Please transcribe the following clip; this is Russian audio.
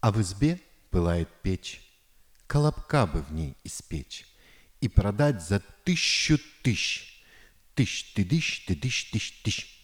А в избе пылает печь, Колобка бы в ней испечь И продать за тысячу тысяч. Тысяч, ты дыщ, ты дыщ, тыщ, тыщ.